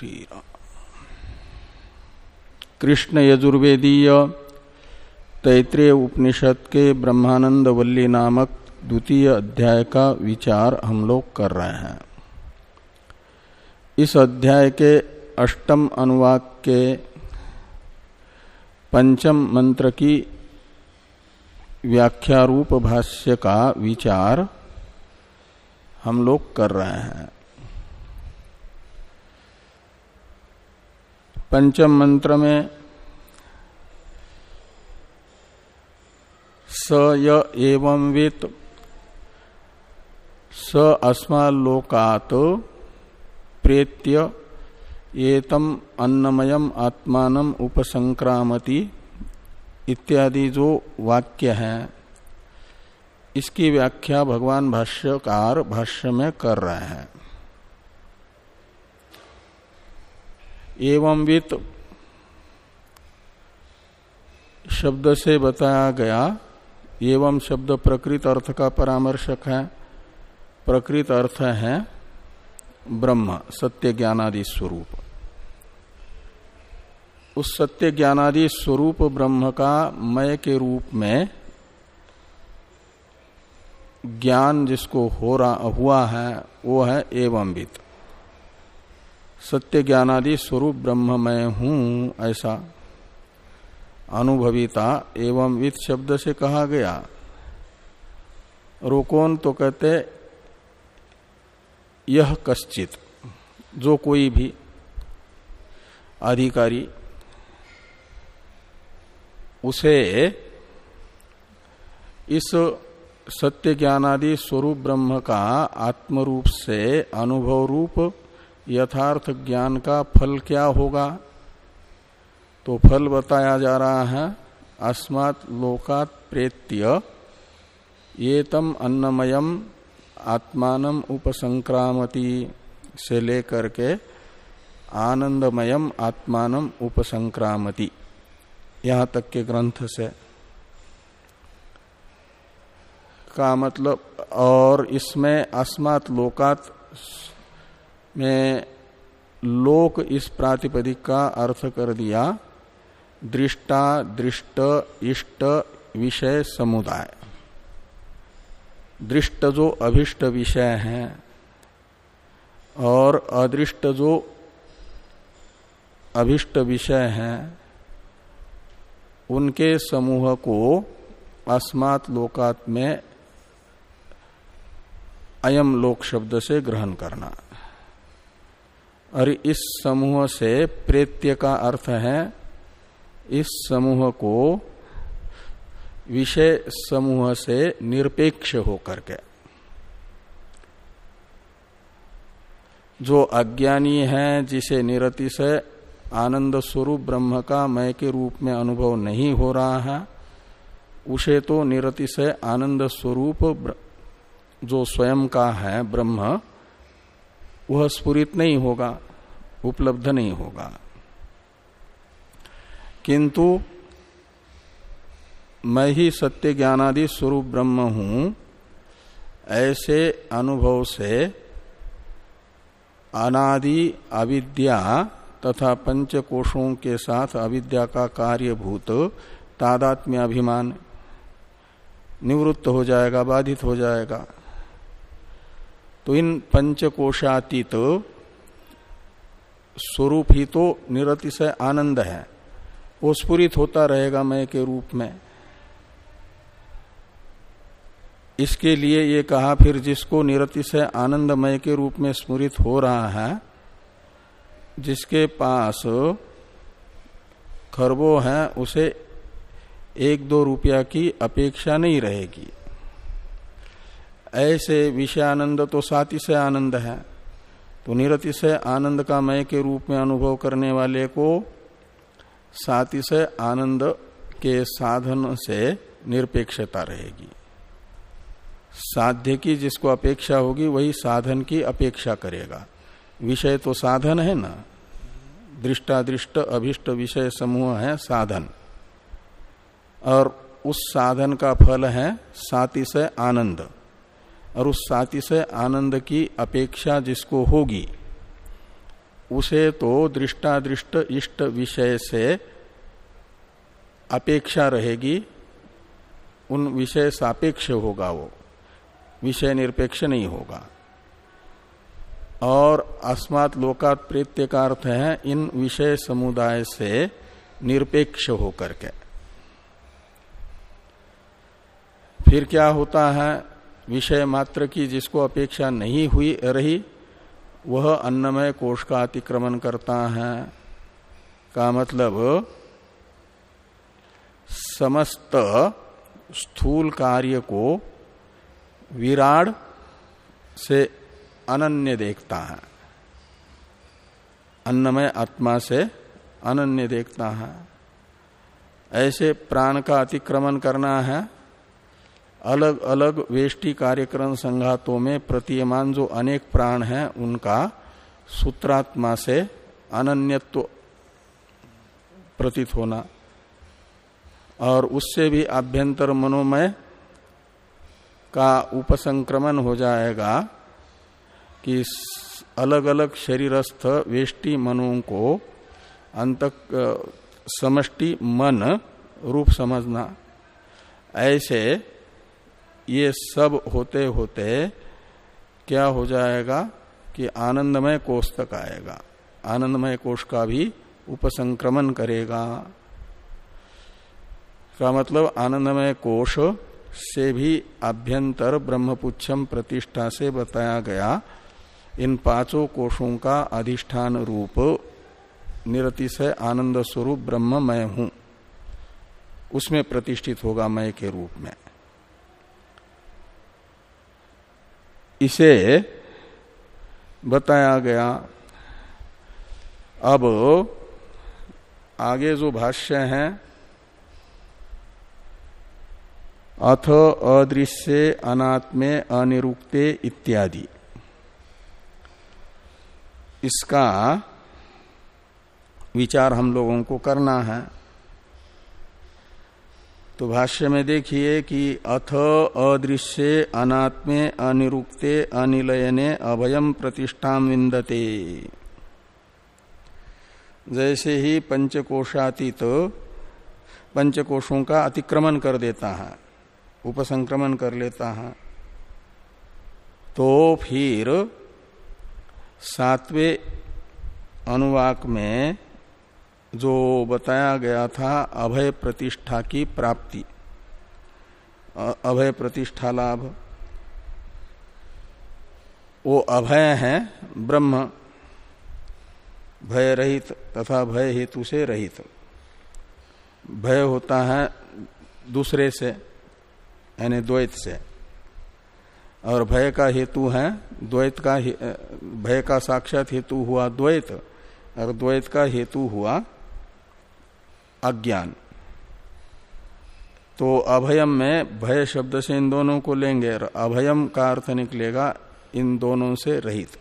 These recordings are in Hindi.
श्री कृष्ण यजुर्वेदीय तैतृय उपनिषद के ब्रह्मानंद वल्ली नामक द्वितीय अध्याय का विचार हम लोग कर रहे हैं। इस अध्याय के अष्टम अनुवाक के पंचम मंत्र की व्याख्यारूप भाष्य का विचार हम लोग कर रहे हैं। पंचम मंत्र में स य एवं वेत, स अस्मालोकात प्रेत्य एतम अन्नमयम आत्मान उपसंक्रामति इत्यादि जो वाक्य है। इसकी व्याख्या भगवान भाष्यकार भाष्य में कर रहे हैं। एवं वित्त शब्द से बताया गया, एवं शब्द प्रकृत अर्थ का परामर्शक है, प्रकृत अर्थ है ब्रह्म, सत्य ज्ञानादि स्वरूप। उस सत्य ज्ञानादि स्वरूप ब्रह्म का मय के रूप में ज्ञान जिसको हो रहा, हुआ है, वो है एवं वित्त सत्य ज्ञानादि स्वरूप ब्रह्म मैं हूँ, ऐसा अनुभविता एवं वित्त शब्द से कहा गया। रोकोन तो कहते, यह कश्चित, जो कोई भी अधिकारी उसे इस सत्य ज्ञानादि स्वरूप ब्रह्म का आत्मरूप से अनुभव रूप यथार्थ ज्ञान का फल क्या होगा? तो फल बताया जा रहा है, अस्मात् लोकात प्रेत्य ये तम अन्नमयम आत्मान उपसंक्रामति से लेकर के आनंदमयम आत्मान उपसंक्रामति। यहाँ तक के ग्रंथ से। का मतलब और इसमें अस्मात् लोकात में लोक इस प्रातिपदिक का अर्थ कर दिया, दृष्टा, दृष्ट, इष्ट, विषय, समुदाय। दृष्ट जो अभिष्ट विषय है और अदृष्ट जो अभिष्ट विषय है, उनके समूह को अस्मात् लोकात में अयम लोक शब्द से ग्रहण करना। और इस समूह से प्रेत्य का अर्थ है, इस समूह को विषय समूह से निरपेक्ष होकर के। जो अज्ञानी है, जिसे निरति से आनंद स्वरूप ब्रह्म का मय के रूप में अनुभव नहीं हो रहा है, उसे तो निरति से आनंद स्वरूप जो स्वयं का है ब्रह्म वह स्फुरित नहीं होगा, उपलब्ध नहीं होगा। किंतु मैं ही सत्य ज्ञानादि स्वरूप ब्रह्म हूँ, ऐसे अनुभव से अनादि अविद्या तथा पंच कोशों के साथ अविद्या का कार्यभूत तादात्म्य अभिमान निवृत्त हो जाएगा, बाधित हो जाएगा। तो इन पंचकोशातीत स्वरूप ही तो निरतिशय आनंद है। वो स्फुरित होता रहेगा मय के रूप में। इसके लिए ये कहा, फिर जिसको निरतिशय आनंदमय के रूप में स्मृत हो रहा है, जिसके पास खरबो है, उसे एक दो रुपया की अपेक्षा नहीं रहेगी। ऐसे विषयानंद तो साति से आनंद है। तो निरति से आनंद का मय के रूप में अनुभव करने वाले को साति से आनंद के साधन से निरपेक्षता रहेगी। साध्य की जिसको अपेक्षा होगी, वही साधन की अपेक्षा करेगा। विषय तो साधन है ना? दृष्टादृष्ट अभिष्ट विषय समूह है साधन। और उस साधन का फल है साति से आनंद। और उस साति से आनंद की अपेक्षा जिसको होगी, उसे तो दृष्टादृष्ट इष्ट विषय से अपेक्षा रहेगी, उन विषय सापेक्ष होगा वो, विषय निरपेक्ष नहीं होगा। और अस्मात् लोकात प्रेत्य का अर्थ है इन विषय समुदाय से निरपेक्ष होकर के। फिर क्या होता है? विषय मात्र की जिसको अपेक्षा नहीं हुई रही, वह अन्नमय कोष का अतिक्रमण करता है। का मतलब समस्त स्थूल कार्य को विराड से अनन्य देखता है। अन्नमय आत्मा से अनन्य देखता है। ऐसे प्राण का अतिक्रमण करना है अलग अलग वेष्टि कार्यक्रम संघातों में प्रतीयमान जो अनेक प्राण हैं, उनका सूत्रात्मा से अनन्यत्व प्रतीत होना। और उससे भी आभ्यंतर मनोमय का उपसंक्रमण हो जाएगा कि अलग अलग शरीरस्थ वेष्टि मनों को अंत समष्टि मन रूप समझना। ऐसे ये सब होते होते क्या हो जाएगा कि आनंदमय कोष तक आएगा। आनंदमय कोष का भी उपसंक्रमण करेगा। का मतलब आनंदमय कोष से भी आभ्यंतर ब्रह्मपुच्छम प्रतिष्ठा से बताया गया। इन पाँचों कोषों का अधिष्ठान रूप निरतिशय आनंद स्वरूप ब्रह्म मैं हूँ। उसमें प्रतिष्ठित होगा मय के रूप में। इसे बताया गया। अब आगे जो भाष्य है, अथ अदृश्य अनात्मे अनिरुक्ते इत्यादि। इसका विचार हम लोगों को करना है। तो भाष्य में देखिए कि अथ अदृश्य अनात्मे अनिरुक्ते अनिलयने अभयम प्रतिष्ठा विंदते जैसे ही पंचकोशातीत तो पंचकोशों का अतिक्रमण कर देता है, उपसंक्रमण कर लेता है तो फिर सातवें अनुवाक में जो बताया गया था अभय प्रतिष्ठा की प्राप्ति। अभय प्रतिष्ठा लाभ। वो अभय है, ब्रह्म। भय रहित तथा भय हेतु से रहित। भय होता है दूसरे से, यानी द्वैत से। और भय का हेतु है, द्वैत का भय का साक्षात हेतु हुआ द्वैत, और द्वैत का हेतु हुआ अज्ञान। तो अभयम में भय शब्द से इन दोनों को लेंगे और अभयम का अर्थ निकलेगा इन दोनों से रहित।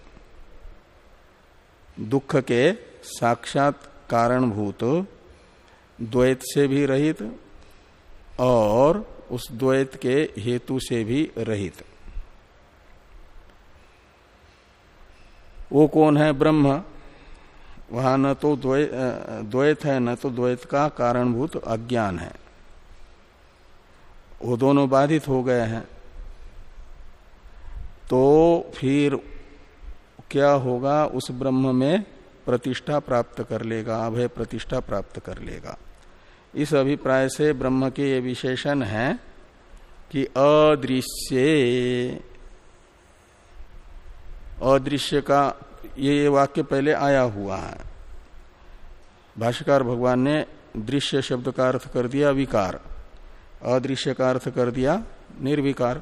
दुख के साक्षात कारणभूत, द्वैत से भी रहित और उस द्वैत के हेतु से भी रहित। वो कौन है ब्रह्म? वहाँ न तो द्वैत है, न तो द्वैत का कारणभूत अज्ञान है। वो दोनों बाधित हो गए हैं। तो फिर क्या होगा? उस ब्रह्म में प्रतिष्ठा प्राप्त कर लेगा, अभय प्रतिष्ठा प्राप्त कर लेगा। इस अभिप्राय से ब्रह्म के ये विशेषण है कि अदृश्य अदृश्य का ये वाक्य पहले आया हुआ है। भाष्यकार भगवान ने दृश्य शब्द का अर्थ कर दिया विकार, अदृश्य का अर्थ कर दिया निर्विकार।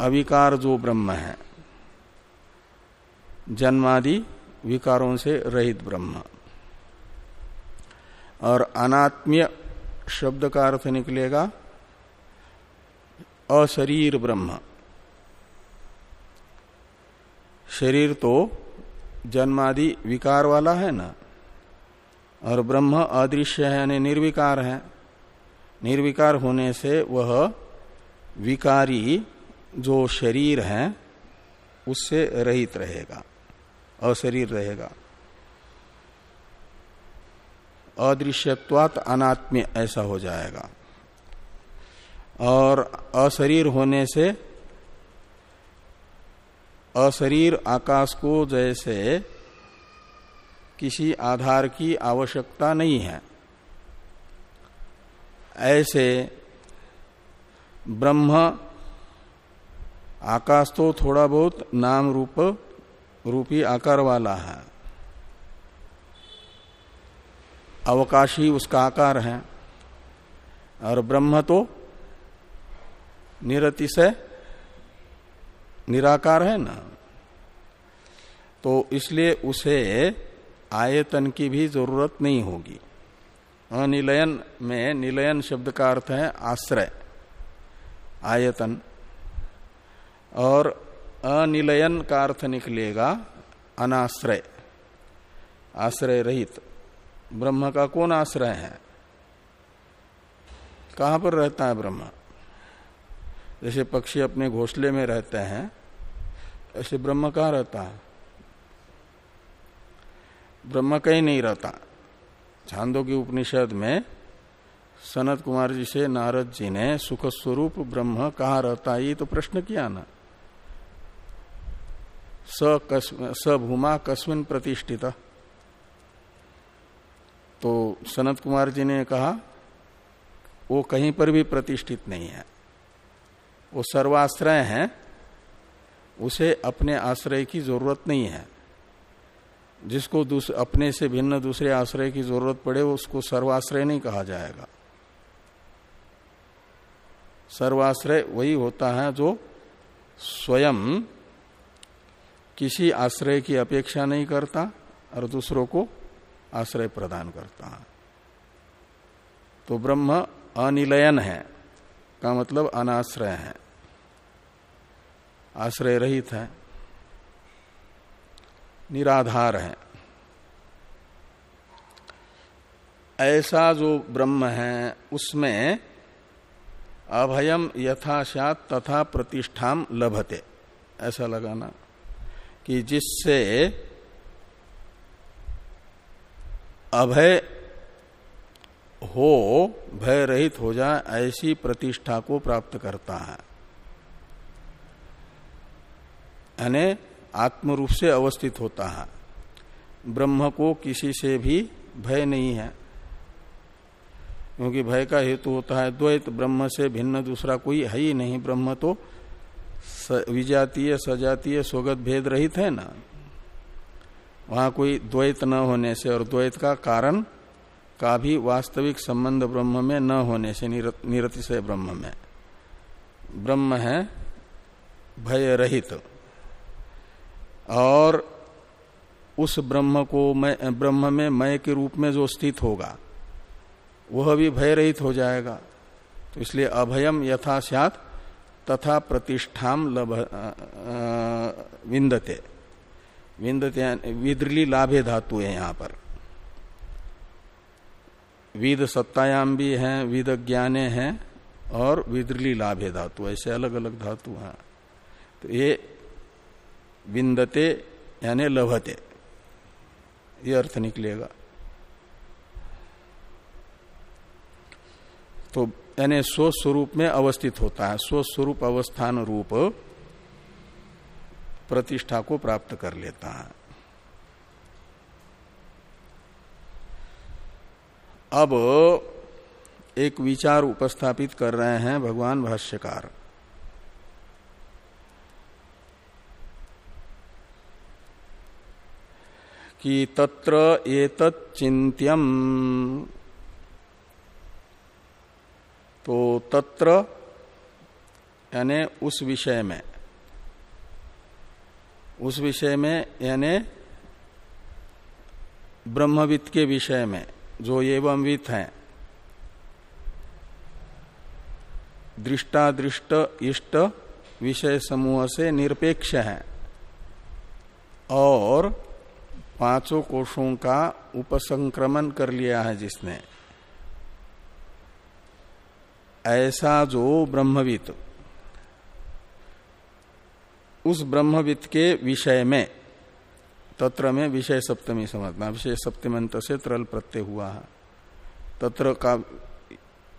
अविकार जो ब्रह्म है, जन्मादि विकारों से रहित ब्रह्म। और अनात्म्य शब्द का अर्थ निकलेगा, अशरीर ब्रह्म। शरीर तो जन्मादि विकार वाला है ना? और ब्रह्म अदृश्य है, यानी निर्विकार है। निर्विकार होने से वह विकारी जो शरीर है, उससे रहित रहेगा, अशरीर रहेगा। अदृश्यत्वात अनात्म्य ऐसा हो जाएगा। और अशरीर होने से अशरीर आकाश को जैसे किसी आधार की आवश्यकता नहीं है। ऐसे ब्रह्म आकाश तो थोड़ा बहुत नाम रूप, रूपी आकार वाला है। अवकाशी उसका आकार है। और ब्रह्म तो निरतिशय निराकार है ना? तो इसलिए उसे आयतन की भी ज़रूरत नहीं होगी। अनिलयन में, निलयन शब्द का अर्थ है आश्रय, आयतन। और अनिलयन का अर्थ निकलेगा अनाश्रय, आश्रय रहित। ब्रह्म का कौन आश्रय है? कहाँ पर रहता है ब्रह्म? जैसे पक्षी अपने घोंसले में रहते हैं, ऐसे ब्रह्म कहाँ रहता है? ब्रह्म कहीं नहीं रहता। छांदो की उपनिषद में सनत कुमार जी से नारद जी ने सुख स्वरूप ब्रह्म कहा रहता ये तो प्रश्न किया ना। स स भूमा कस्मिन प्रतिष्ठित। तो सनत कुमार जी ने कहा, वो कहीं पर भी प्रतिष्ठित नहीं है। वो सर्वाश्रय है, उसे अपने आश्रय की ज़रूरत नहीं है। जिसको अपने से भिन्न दूसरे आश्रय की ज़रूरत पड़े, उसको सर्वाश्रय नहीं कहा जाएगा। सर्वाश्रय वही होता है जो स्वयं किसी आश्रय की अपेक्षा नहीं करता और दूसरों को आश्रय प्रदान करता है। तो ब्रह्म अनिलयन है, का मतलब अनाश्रय है। आश्रय रहित है, निराधार है। ऐसा जो ब्रह्म है, उसमें अभयम यथाशात तथा प्रतिष्ठाम लभते। ऐसा लगाना कि जिससे अभय हो भय रहित हो जाए, ऐसी प्रतिष्ठा को प्राप्त करता है। यानी आत्म रूप से अवस्थित होता है। ब्रह्म को किसी से भी भय नहीं है। क्योंकि भय का हेतु होता है द्वैत, ब्रह्म से भिन्न दूसरा कोई है ही नहीं। ब्रह्म तो विजातीय, सजातीय, स्वगत भेद रहित है ना। वहाँ कोई द्वैत न होने से और द्वैत का कारण का भी वास्तविक संबंध ब्रह्म में न होने से निरतिशय ब्रह्म में। ब्रह्म है भय रहित। और उस ब्रह्म को मैं, ब्रह्म में मय के रूप में जो स्थित होगा, वह भी भय रहित हो जाएगा। तो इसलिए अभयम यथा सात तथा प्रतिष्ठाम लभ विंदते। विंदते विद्रली लाभे धातु है यहाँ पर। विद सत्तायाम भी है, विद ज्ञाने हैं, और विद्रली लाभे धातु, ऐसे अलग अलग धातु हैं। तो ये विंदते यानी लभते। ये अर्थ निकलेगा। तो यानी स्वस्वरूप में अवस्थित होता है। स्वस्वरूप अवस्थान रूप प्रतिष्ठा को प्राप्त कर लेता है। अब एक विचार उपस्थापित कर रहे हैं भगवान भाष्यकार। कि तत्र एतत् चिंत्यम तो तत्र, यानी उस विषय में, उस विषय में यानी ब्रह्मविद के विषय में, जो एवंवित है। दृष्टादृष्ट इष्ट विषय समूह से निरपेक्ष है। और पाँचों कोषों का उपसंक्रमण कर लिया है जिसने। ऐसा जो ब्रह्मविद। उस ब्रह्मविद के विषय में, तत्र में विषय सप्तमी समझना विषय सप्तमंत से त्रल प्रत्यय हुआ है। तत्र का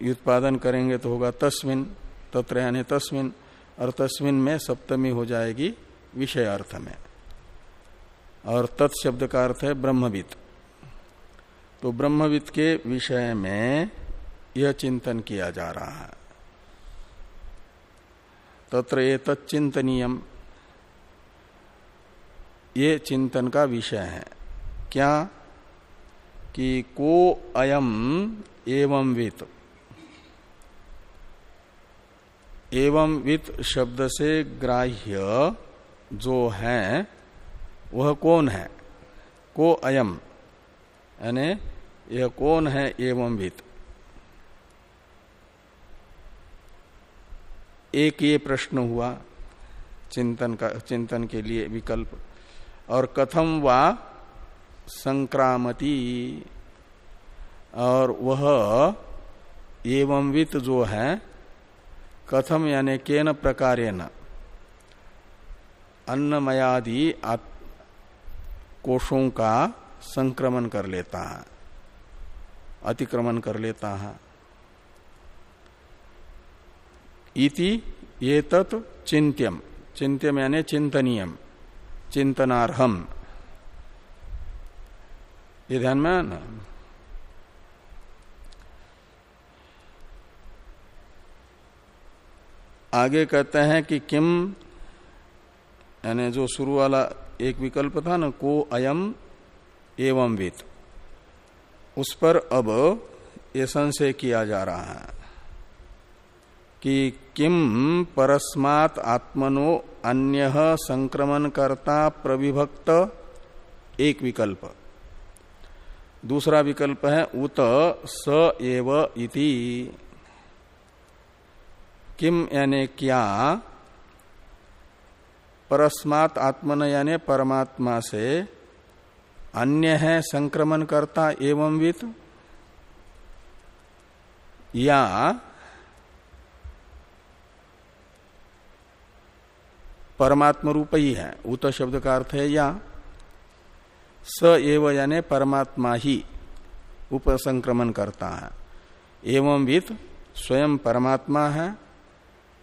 उत्पादन करेंगे तो होगा तस्मिन, तत्र यानी तस्मिन, और तस्मिन में सप्तमी हो जाएगी विषय अर्थ में। और तत्शब्द का अर्थ है ब्रह्मविद। तो ब्रह्मविद के विषय में यह चिंतन किया जा रहा है। तत्र ये तत्चिंतनीयम ये चिंतन का विषय है। क्या? कि को अयम एवं वित। एवं वित शब्द से ग्राह्य जो है वह कौन है? को अयम, यानी यह कौन है एवं वित। एक ये प्रश्न हुआ, चिंतन का, चिंतन के लिए विकल्प। और कथम वा संक्रामती, और वह एवं वित जो है, कथम यानी केन प्रकार अन्नमयादि कोषों का संक्रमण कर लेता है, अतिक्रमण कर लेता है। इति ये तत् चिंत्यम चिंत्यम यानी चिंतनीयम। चिंतनार्हम। ये ध्यान में आगे कहते हैं कि किम, यानी जो शुरू वाला एक विकल्प था ना, को अयम एवं वित। उस पर अब ये संशय किया जा रहा है कि किम परस्मात आत्मनो अन्य संक्रमण करता प्रविभक्त, एक विकल्प। दूसरा विकल्प है उत स एव इति। किम यानी क्या? परस्मात आत्मन यानी परमात्मा से। अन्य है संक्रमण करता एवं वित। या परमात्म रूप ही है उत शब्द का अर्थ है या। स एव यानी परमात्मा ही उपसंक्रमण करता है। एवं वित, स्वयं परमात्मा है,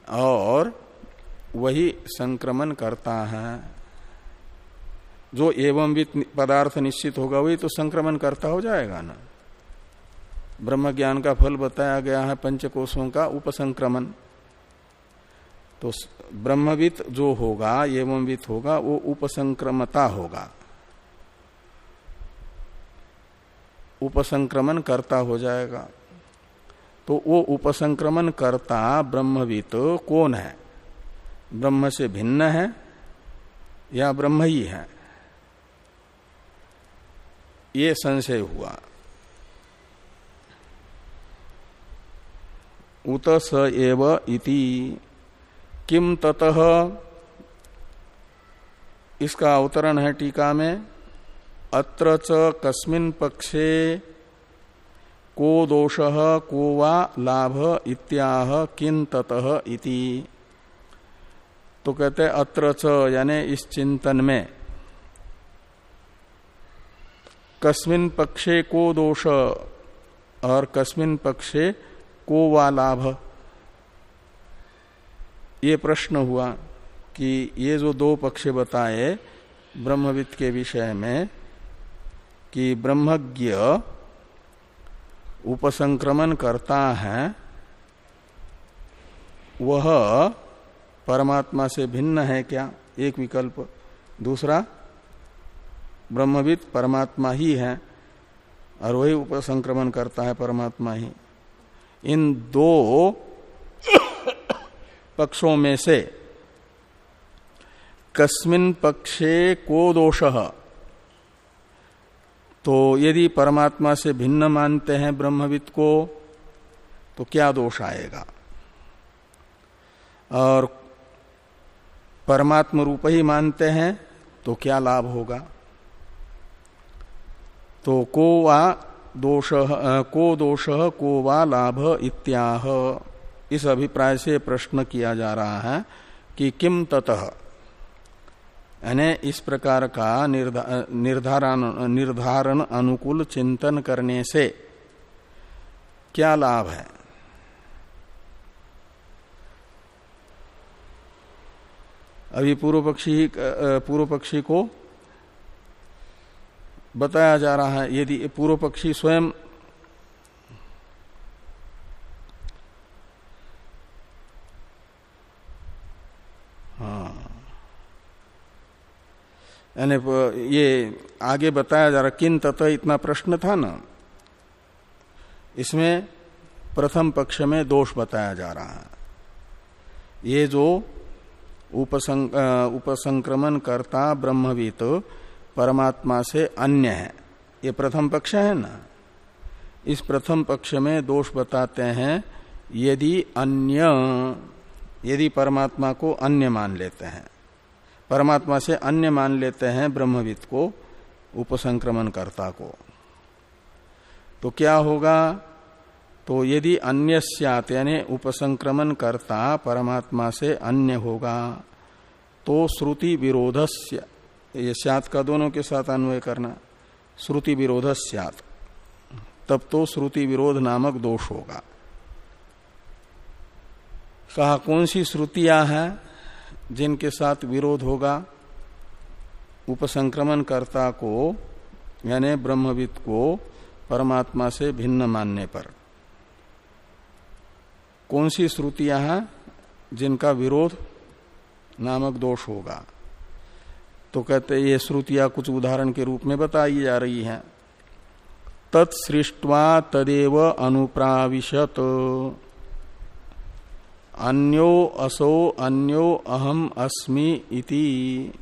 और वही संक्रमण करता है। जो एवं वित पदार्थ निश्चित होगा, वही तो संक्रमण करता हो जाएगा ना। ब्रह्म ज्ञान का फल बताया गया है पंचकोशों का उपसंक्रमण। तो ब्रह्मवित जो होगा, एवंवित होगा, वो उपसंक्रमता होगा। उपसंक्रमण करता हो जाएगा। तो वो उपसंक्रमण करता ब्रह्मवित कौन है? ब्रह्म से भिन्न है या ब्रह्म ही है? ये संशय हुआ। उत स एव इति। किम ततः? इसका अवतरण है टीका में। अत्र च कस्मिन पक्षे को दोष, को वा लाभ इत्याह किन इति। तो कहते अत्र च, यानी इस चिंतन में। कस्मिन पक्षे को दोष और कस्मिन पक्षे को वा लाभ। ये प्रश्न हुआ कि ये जो दो पक्ष बताए ब्रह्मविद के विषय में कि ब्रह्मज्ञ उपसंक्रमण करता है, वह परमात्मा से भिन्न है क्या? एक विकल्प। दूसरा, ब्रह्मविद परमात्मा ही है और वही उपसंक्रमण करता है परमात्मा ही। इन दो पक्षों में से कस्मिन पक्षे को दोष। तो यदि परमात्मा से भिन्न मानते हैं ब्रह्मविद को तो क्या दोष आएगा? और परमात्म रूप ही मानते हैं तो क्या लाभ होगा? तो को वा दोष को दोष, को वा लाभ इत्याह। इस अभिप्राय से प्रश्न किया जा रहा है कि किम ततः? यानी इस प्रकार का निर्धारण निर्धारण अनुकूल चिंतन करने से क्या लाभ है? अभी पूर्व पक्षी पूर्व पक्षी को बताया जा रहा है, यदि पूर्व पक्षी स्वयं हाँ। यानी ये आगे बताया जा रहा, किन तथा इतना प्रश्न था ना। इसमें प्रथम पक्ष में दोष बताया जा रहा है। ये जो उपसंक, उपसंक्रमण करता ब्रह्मवित परमात्मा से अन्य है। ये प्रथम पक्ष है ना? इस प्रथम पक्ष में दोष बताते हैं यदि अन्य यदि परमात्मा को अन्य मान लेते हैं। परमात्मा से अन्य मान लेते हैं ब्रह्मविद को उपसंक्रमण कर्ता को। तो क्या होगा? तो यदि अन्य यानी उपसंक्रमण करता परमात्मा से अन्य होगा तो श्रुति विरोधस्य, ये स्यात का दोनों के साथ अन्वय करना, श्रुति विरोध स्यात, तब तो श्रुति विरोध नामक दोष होगा। कहा, कौन सी श्रुतियाँ हैं जिनके साथ विरोध होगा? उपसंक्रमण कर्ता को, यानी ब्रह्मविद को, परमात्मा से भिन्न मानने पर। कौन सी श्रुतियाँ हैं जिनका विरोध नामक दोष होगा? तो कहते ये श्रुतियाँ कुछ उदाहरण के रूप में बताई जा रही हैं। तत्सृष्टवा तदेव अनुप्राविशत। अन्यो असो अन्यो अहम अस्मि इति।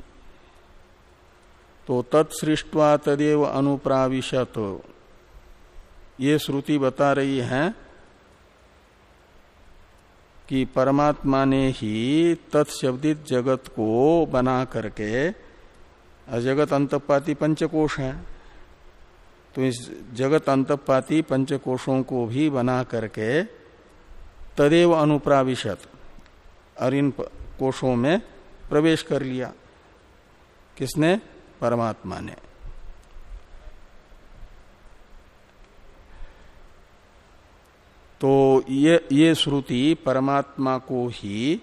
तो तत्सृष्टवा तदेव अनुप्राविशत। ये श्रुति बता रही है कि परमात्मा ने ही तत्शब्दित जगत को बना करके जगत अंतपाती पंचकोश है। तो इस जगत अंतपाती पंचकोशों को भी बना करके तदेव अनुप्राविशत, और इन कोशों में प्रवेश कर लिया। किसने? परमात्मा ने। तो ये ये श्रुति परमात्मा को ही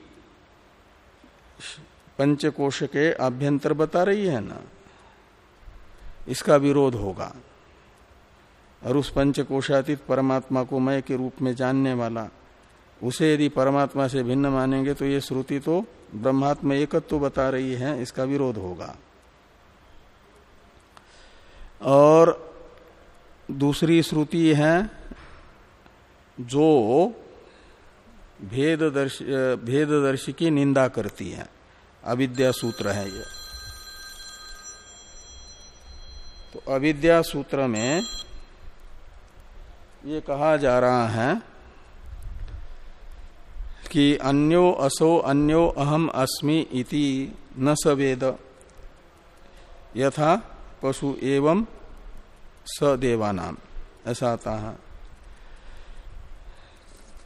पंचकोश के अभ्यंतर बता रही है ना? इसका विरोध होगा। और उस पंचकोशातीत परमात्मा को मय के रूप में जानने वाला, उसे यदि परमात्मा से भिन्न मानेंगे तो ये श्रुति तो ब्रह्मात्म एकत्व तो बता रही है, इसका विरोध होगा। और दूसरी श्रुति है जो भेददर्शी भेददर्शी की निंदा करती है। अविद्या सूत्र है ये। तो अविद्या सूत्र में ये कहा जा रहा है कि अन्यो असो अन्यो अहम अस्मि इति न सवेद यथा पशु एवं स सदेवानाम ऐसा आता है।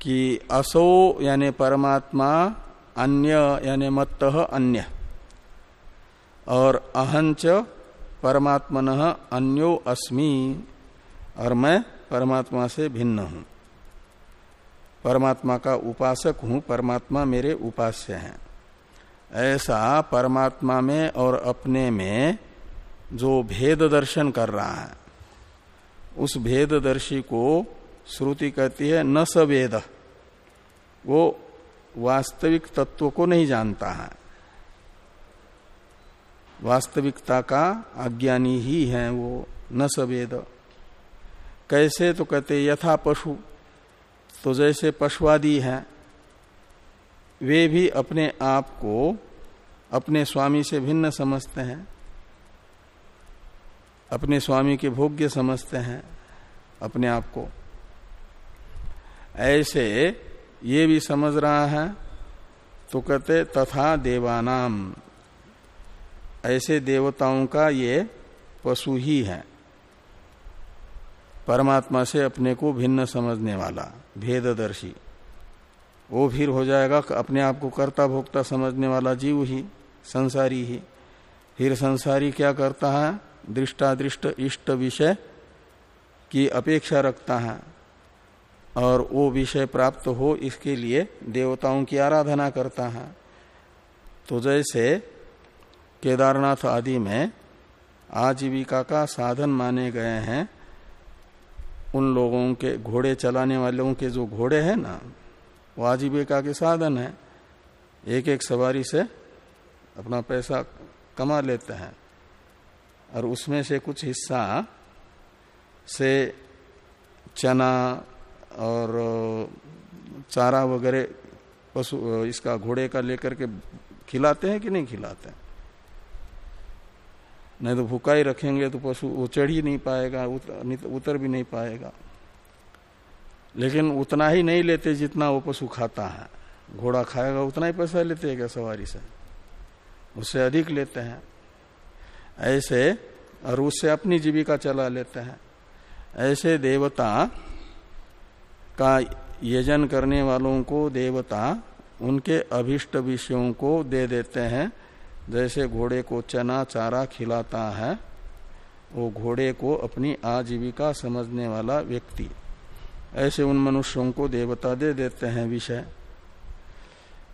कि असो यानि परमात्मा अन्य यानि मत्त अन्य। और अहंच परमात्मन अन्यो अस्मि। और मैं परमात्मा से भिन्न हूँ। परमात्मा का उपासक हूँ, परमात्मा मेरे उपास्य हैं। ऐसा परमात्मा में और अपने में जो भेद दर्शन कर रहा है, उस भेददर्शी को श्रुति कहती है, न सवेद वो वास्तविक तत्व को नहीं जानता है। वास्तविकता का अज्ञानी ही है वो, न सवेद कैसे तो कहते, यथा पशु तो जैसे पशुवादी हैं, वे भी अपने आप को अपने स्वामी से भिन्न समझते हैं, अपने स्वामी के भोग्य समझते हैं, अपने आप को। ऐसे ये भी समझ रहा है तो कहते तथा देवानाम। ऐसे देवताओं का ये पशु ही है। परमात्मा से अपने को भिन्न समझने वाला, भेददर्शी। वो फिर हो जाएगा अपने आप को कर्ता भोक्ता समझने वाला जीव ही, संसारी ही। फिर संसारी क्या करता है? दृष्टादृष्ट इष्ट विषय की अपेक्षा रखता है। और वो विषय प्राप्त हो इसके लिए देवताओं की आराधना करता है। तो जैसे केदारनाथ आदि में आजीविका का साधन माने गए हैं, उन लोगों के घोड़े चलाने वालों के जो घोड़े हैं ना, वो आजीविका के साधन है। एक एक सवारी से अपना पैसा कमा लेते हैं और उसमें से कुछ हिस्सा से चना और चारा वगैरह पशु इसका घोड़े का लेकर के खिलाते हैं कि नहीं खिलाते नहीं तो भूखा ही रखेंगे तो पशु वो चढ़ ही नहीं पाएगा उतर, उतर भी नहीं पाएगा। लेकिन उतना ही नहीं लेते जितना वो पशु खाता है। घोड़ा खाएगा उतना ही पैसा लेते हैं क्या सवारी से? उससे अधिक लेते हैं। ऐसे और उससे अपनी जीविका चला लेते हैं। ऐसे देवता का यजन करने वालों को देवता उनके अभिष्ट विषयों को दे देते हैं। जैसे घोड़े को चना, चारा खिलाता है, वो घोड़े को अपनी आजीविका समझने वाला व्यक्ति। ऐसे उन मनुष्यों को देवता दे देते हैं विषय।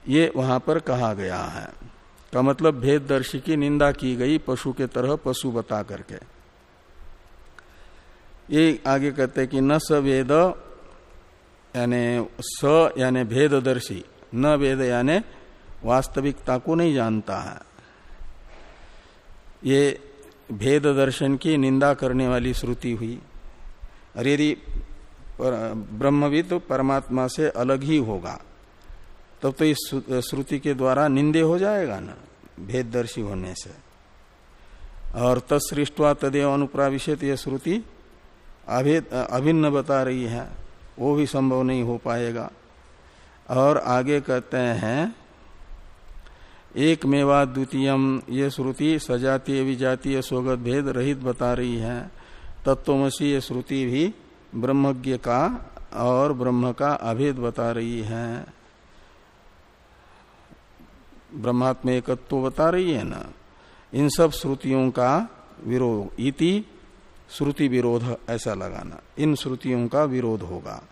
ये वहाँ पर कहा गया है। का मतलब भेददर्शी की निंदा की गई पशु के तरह पशु बता करके। ये आगे कहते कि न स वेद यानी स यानी भेददर्शी, न वेद यानी वास्तविकता को नहीं जानता है। ये भेद दर्शन की निंदा करने वाली श्रुति हुई। और यदि ब्रह्मविद परमात्मा से अलग ही होगा। तब तो इस श्रुति के द्वारा निंदे हो जाएगा ना, भेददर्शी होने से। और तत्सृष्टवा तदेव अनुप्राविशेत यह श्रुति अभिन्न बता रही है। वो भी संभव नहीं हो पाएगा। और आगे कहते हैं एक मेवा द्वितीयम, ये श्रुति सजातीय विजातीय स्वगत भेद रहित बता रही है। तत्वमसी ये श्रुति भी ब्रह्मज्ञ का और ब्रह्म का अभेद बता रही है। ब्रह्मात्म एकत्व बता रही है ना? इन सब श्रुतियों का विरोध इति श्रुति विरोध ऐसा लगाना। इन श्रुतियों का विरोध होगा।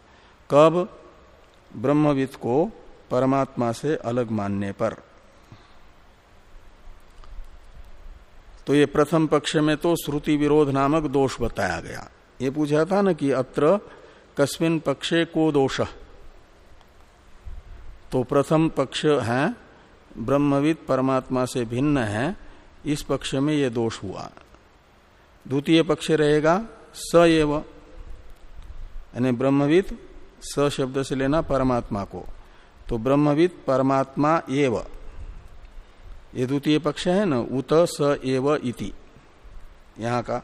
कब? ब्रह्मविद को परमात्मा से अलग मानने पर। तो ये प्रथम पक्ष में तो श्रुति विरोध नामक दोष बताया गया। ये पूछा था ना कि अत्र कस्मिन पक्षे को दोष। तो प्रथम पक्ष है, ब्रह्मविद परमात्मा से भिन्न है, इस पक्ष में ये दोष हुआ। द्वितीय पक्ष रहेगा, स एव। यानी ब्रह्मविद स शब्द से लेना परमात्मा को। तो ब्रह्मविद परमात्मा एव। ये द्वितीय पक्ष है ना, उत, स, एव, इति। यहाँ का।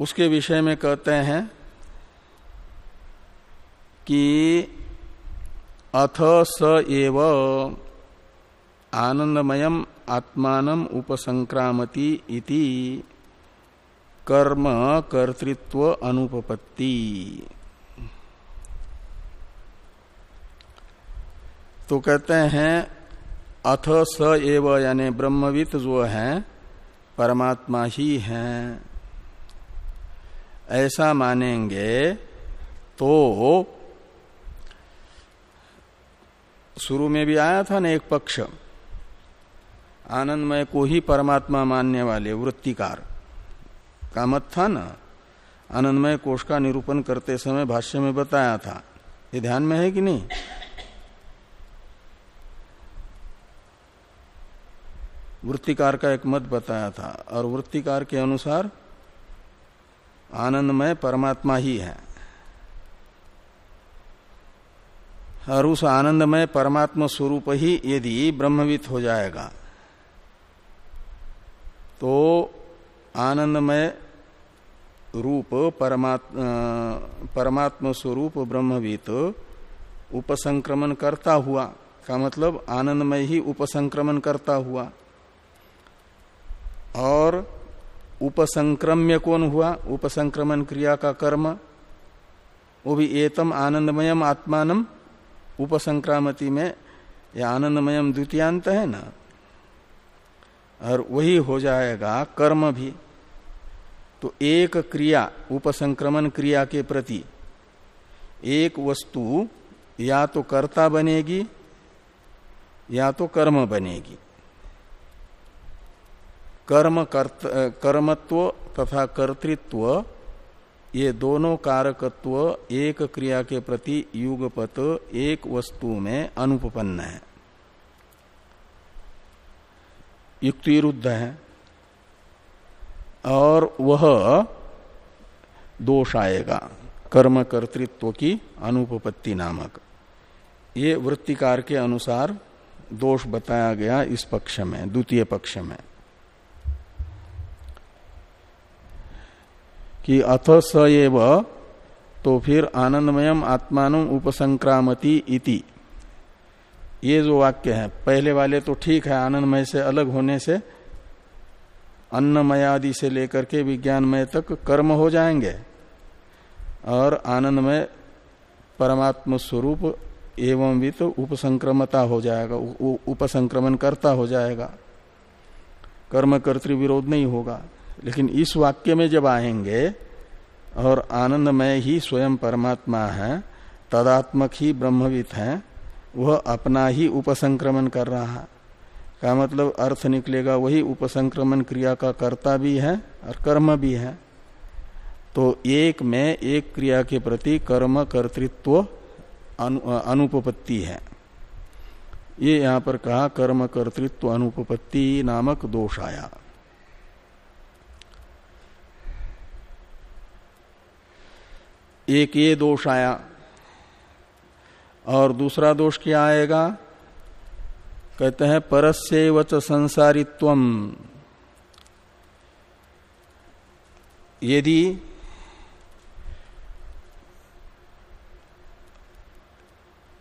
उसके विषय में कहते हैं कि अथ, स, एव, आनंदमयम आत्मान उपसंक्रामति इति। कर्म कर्तृत्व अनुपपत्ति। तो कहते हैं, अथ स एव यानी ब्रह्मवित जो है, परमात्मा ही है। ऐसा मानेंगे तो शुरू में भी आया था ना एक पक्ष, आनंदमय को ही परमात्मा मानने वाले वृत्तिकार। का मत था ना। आनंदमय कोष का निरूपण करते समय भाष्य में बताया था। ये ध्यान में है कि नहीं? वृत्तिकार का एक मत बताया था और वृत्तिकार के अनुसार आनंदमय परमात्मा ही है। और उस आनंदमय परमात्मा स्वरूप ही यदि ब्रह्मवित हो जाएगा तो आनंदमय रूप परमात्मा परमात्मा स्वरूप ब्रह्मवीत उपसंक्रमण करता हुआ। का मतलब आनंदमय ही उपसंक्रमण करता हुआ। और उपसंक्रम्य कौन हुआ? उपसंक्रमण क्रिया का कर्म। वो भी एतम आनंदमयम आत्मानम। उपसंक्रामति में यह आनंदमयम द्वितीयांत है ना? और वही हो जाएगा कर्म भी। तो एक क्रिया उपसंक्रमण क्रिया के प्रति एक वस्तु या तो कर्ता बनेगी या तो कर्म बनेगी। कर्म कर्त, कर्मत्व तथा कर्तृत्व ये दोनों कारकत्व एक क्रिया के प्रति युगपत एक वस्तु में अनुपन्न है। युक्तिरुद्ध है और वह दोष आएगा। कर्म कर्तृत्व की अनुपपत्ति नामक। ये वृत्तिकार के अनुसार दोष बताया गया इस पक्ष में, द्वितीय पक्ष में। कि अथ स एव तो फिर आनंदमयम आत्मान उपसंक्रामति इति। ये जो वाक्य है, पहले वाले तो ठीक है, आनंदमय से अलग होने से अन्नमय आदि से लेकर के विज्ञानमय तक कर्म हो जाएँगे। और आनंदमय परमात्म स्वरूप एवं भी तो उपसंक्रमता हो जाएगा उपसंक्रमण करता हो जाएगा। कर्म कर्तृ विरोध नहीं होगा। लेकिन इस वाक्य में जब आएँगे और आनंदमय ही स्वयं परमात्मा है, तदात्मक ही ब्रह्मविद है वह अपना ही उपसंक्रमण कर रहा है। का मतलब अर्थ निकलेगा वही उपसंक्रमण क्रिया का कर्ता भी है और कर्म भी है। तो एक में एक क्रिया के प्रति कर्म कर्तृत्व अनु, अनुपपत्ति है। ये यहाँ पर कहा कर्म कर्तृत्व अनुपपत्ति नामक दोष आया। एक ये दोष आया। और दूसरा दोष क्या आएगा? कहते हैं परस्य वच संसारित्व यदि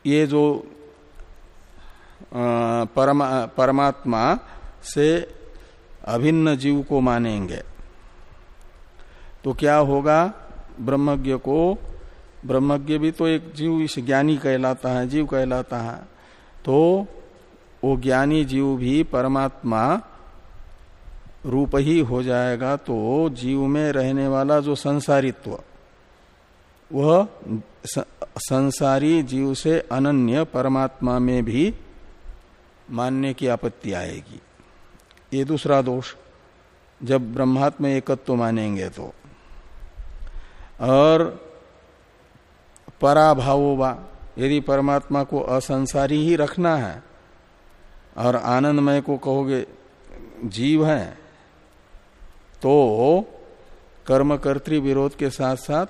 ये जो परमा, परमात्मा से अभिन्न जीव को मानेंगे तो क्या होगा? ब्रह्मज्ञ को ब्रह्मज्ञ भी तो एक जीव इस ज्ञानी कहलाता है, जीव कहलाता है। तो वो ज्ञानी जीव भी परमात्मा रूप ही हो जाएगा तो जीव में रहने वाला जो संसारित्व, वह संसारी जीव से अनन्य परमात्मा में भी मानने की आपत्ति आएगी। ये दूसरा दोष, जब ब्रह्मात्म एकत्व तो मानेंगे तो। और पराभावोबा यदि परमात्मा को असंसारी ही रखना है और आनंदमय को कहोगे, जीव है तो कर्म कर्तृ विरोध के साथ साथ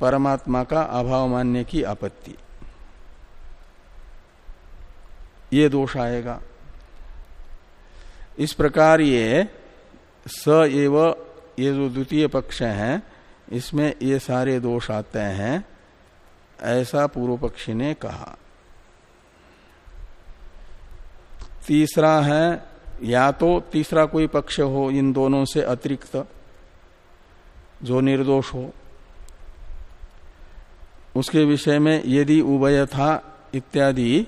परमात्मा का अभाव मानने की आपत्ति। ये दोष आएगा। इस प्रकार ये स एव ये जो द्वितीय पक्ष है, इसमें ये सारे दोष आते हैं। ऐसा पूर्व पक्षी ने कहा। तीसरा है, या तो तीसरा कोई पक्ष हो, इन दोनों से अतिरिक्त जो निर्दोष हो। उसके विषय में यदि उभय था, इत्यादि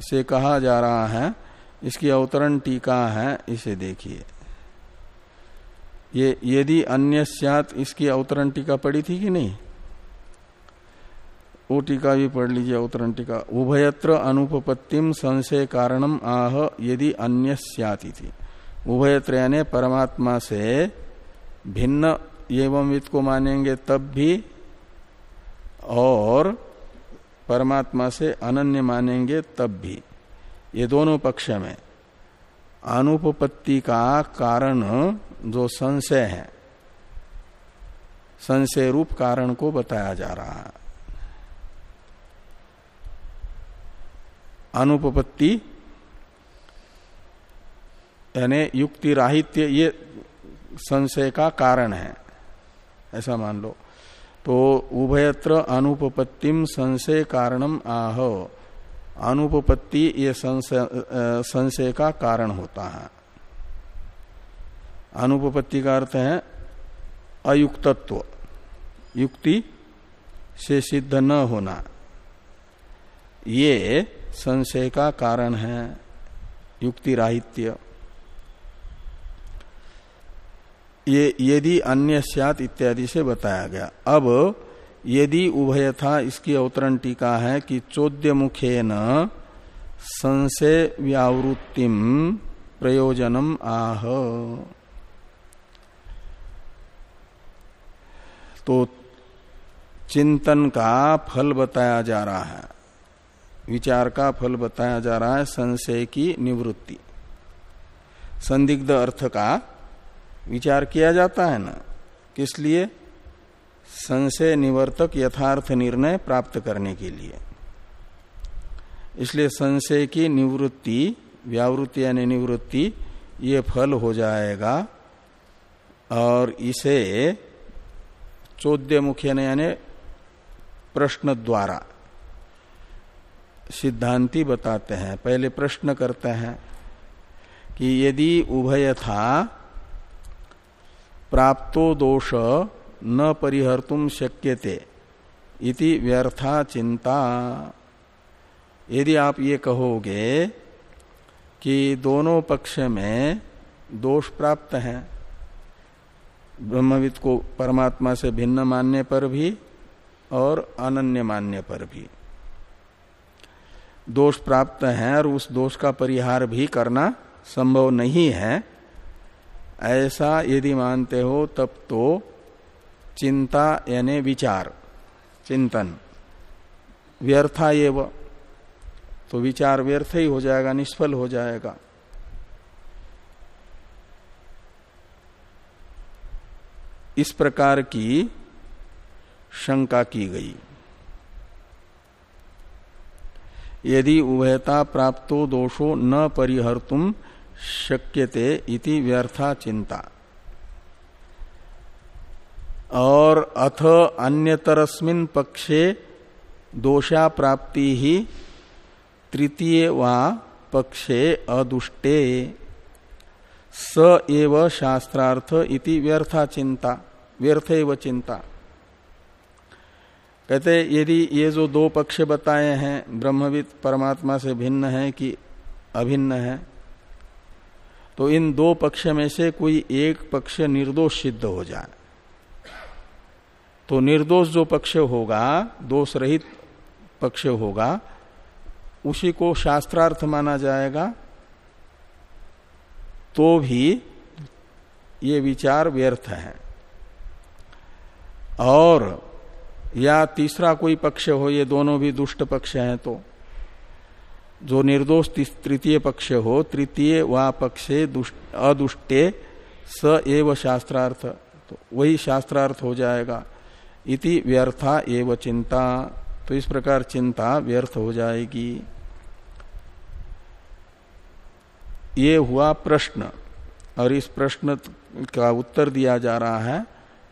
से कहा जा रहा है। इसकी अवतरण टीका है, इसे देखिए। ये, यदि अन्य सियात इसकी अवतरण टीका पड़ी थी कि नहीं? वो टीका भी पढ़ लीजिए अवतरण टीका। उभयत्र अनुपत्तिम संशय कारणम आह यदि अन्य सियाति थी उभयत्र यानी परमात्मा से भिन्न एवं वित्त को मानेंगे तब भी और परमात्मा से अनन्य मानेंगे तब भी। ये दोनों पक्ष में अनुपपत्ति का कारण जो संशय है, संशय रूप कारण को बताया जा रहा है। अनुपपत्ति, यानी युक्ति राहित्य, ये संशय का कारण है। ऐसा मान लो। तो उभयत्र अनुपपत्तिम संशय कारणम आह। अनुपपत्ति ये संशय का कारण होता है। अनुपपत्ति का अर्थ है अयुक्तत्व। युक्ति से सिद्ध न होना। ये संशय का कारण है युक्ति राहित्य। ये, यदि अन्य स्यात इत्यादि से बताया गया। अब, यदि उभय था, इसकी अवतरण टीका है कि चौद्य मुखे न संशय व्यावृत्तिम प्रयोजनम आह। तो चिंतन का फल बताया जा रहा है। विचार का फल बताया जा रहा है संशय की निवृत्ति। संदिग्ध अर्थ का विचार किया जाता है ना? किस लिए? संशय निवर्तक यथार्थ निर्णय प्राप्त करने के लिए। इसलिए संशय की निवृत्ति, व्यावृत्ति यानी निवृत्ति, ये फल हो जाएगा और इसे चौद्य मुख्य यानी प्रश्न द्वारा सिद्धांति बताते हैं, पहले प्रश्न करते हैं कि यदि उभय था, प्राप्तो दोष न परिहर्तुम शक्यते इति व्यर्था चिंता। यदि आप ये कहोगे कि दोनों पक्ष में दोष प्राप्त हैं, ब्रह्मविद को परमात्मा से भिन्न मानने पर भी और अनन्य मानने पर भी। दोष प्राप्त है और उस दोष का परिहार भी करना संभव नहीं है। ऐसा यदि मानते हो, तब तो चिंता यानी विचार, चिंतन, व्यर्था एव तो विचार व्यर्थ ही हो जाएगा, निष्फल हो जाएगा। इस प्रकार की शंका की गई। यदि उभयता प्राप्तो दोषो न परिहर्तुम शक्यते इति व्यर्था चिंता और अथ अन्यतरस्मिन पक्षे दोषा प्राप्ति ही तृतीय वा पक्षे अदुष्टे। स एव शास्त्रार्थ इति व्यर्था चिंता व्यर्थ एव चिंता कहते, यदि ये जो दो पक्ष बताए हैं, ब्रह्मविद परमात्मा से भिन्न है कि अभिन्न है तो इन दो पक्ष में से कोई एक पक्ष निर्दोष सिद्ध हो जाए। तो निर्दोष जो पक्ष होगा दोष रहित पक्ष होगा, उसी को शास्त्रार्थ माना जाएगा तो भी ये विचार व्यर्थ है। और या तीसरा कोई पक्ष हो, ये दोनों भी दुष्ट पक्ष हैं तो। जो निर्दोष तृतीय पक्ष हो, तृतीय व पक्षे अदुष्टे स एव शास्त्रार्थ। तो वही शास्त्रार्थ हो जाएगा। इति व्यर्था एव चिंता। तो इस प्रकार चिंता व्यर्थ हो जाएगी। ये हुआ प्रश्न। और इस प्रश्न का उत्तर दिया जा रहा है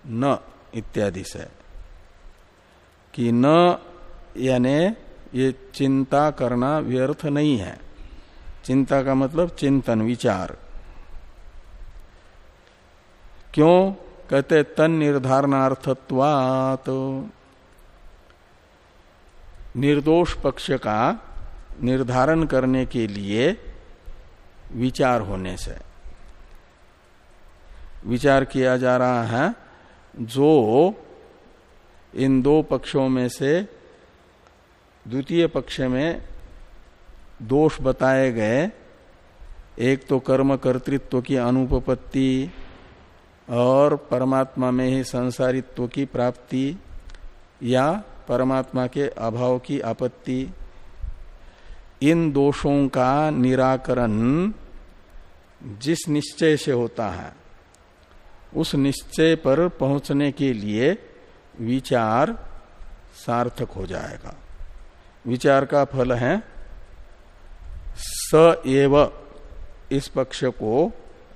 न, इत्यादि से। कि न यानी ये चिंता करना व्यर्थ नहीं है। चिंता का मतलब चिंतन, विचार। क्यों? कहते, तन निर्धारणार्थत्वात। निर्दोष पक्ष का निर्धारण करने के लिए विचार होने से। विचार किया जा रहा है, जो इन दो पक्षों में से द्वितीय पक्ष में दोष बताए गए। एक तो कर्म कर्तृत्व की अनुपपत्ति और परमात्मा में ही संसारित्व की प्राप्ति या परमात्मा के अभाव की आपत्ति। इन दोषों का निराकरण जिस निश्चय से होता है, उस निश्चय पर पहुँचने के लिए विचार सार्थक हो जाएगा। विचार का फल है स एव इस पक्ष को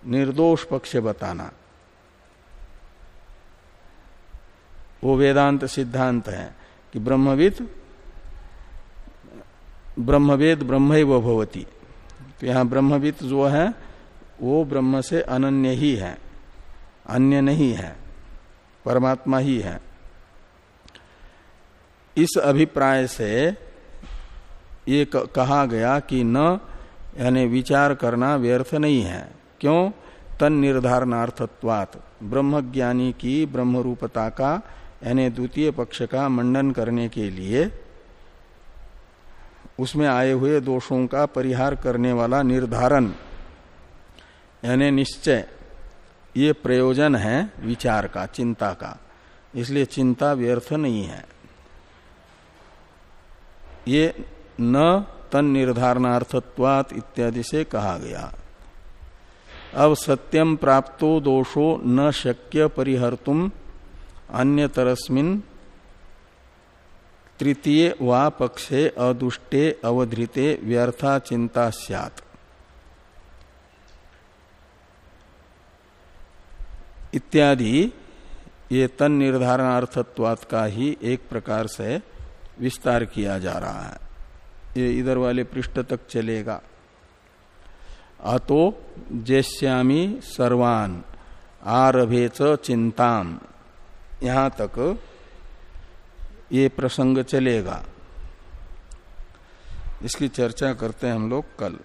निर्दोष पक्ष बताना। वो वेदांत सिद्धांत है कि ब्रह्मविद, ब्रह्मवेद ब्रह्म भवती। तो यहाँ ब्रह्मविद जो है, वो ब्रह्म से अनन्य ही है, अन्य नहीं है, परमात्मा ही है। इस अभिप्राय से ये कहा गया कि न, यानी विचार करना व्यर्थ नहीं है। क्यों? तन निर्धारणार्थत्वात ब्रह्मज्ञानी की ब्रह्म रूपता का, यानी द्वितीय पक्ष का मंडन करने के लिए उसमें आए हुए दोषों का परिहार करने वाला निर्धारण, यानी निश्चय, ये प्रयोजन है विचार का, चिंता का। इसलिए चिंता व्यर्थ नहीं है। ये न तन निर्धारणार्थत्वात इत्यादि से कहा गया। अब सत्यम प्राप्तो दोषो न शक्य परिहर्तुम अन्य तरस्मिन तृतीय वा पक्षे अदुष्टे अवधृते व्यर्था चिंता सैत इत्यादि ये तन निर्धारणार्थत्वात का ही एक प्रकार से विस्तार किया जा रहा है। ये इधर वाले पृष्ठ तक चलेगा। अतो जैश्यामी सर्वान आरभेच चिंताम यहाँ तक ये प्रसंग चलेगा। इसकी चर्चा करते हैं हम लोग कल।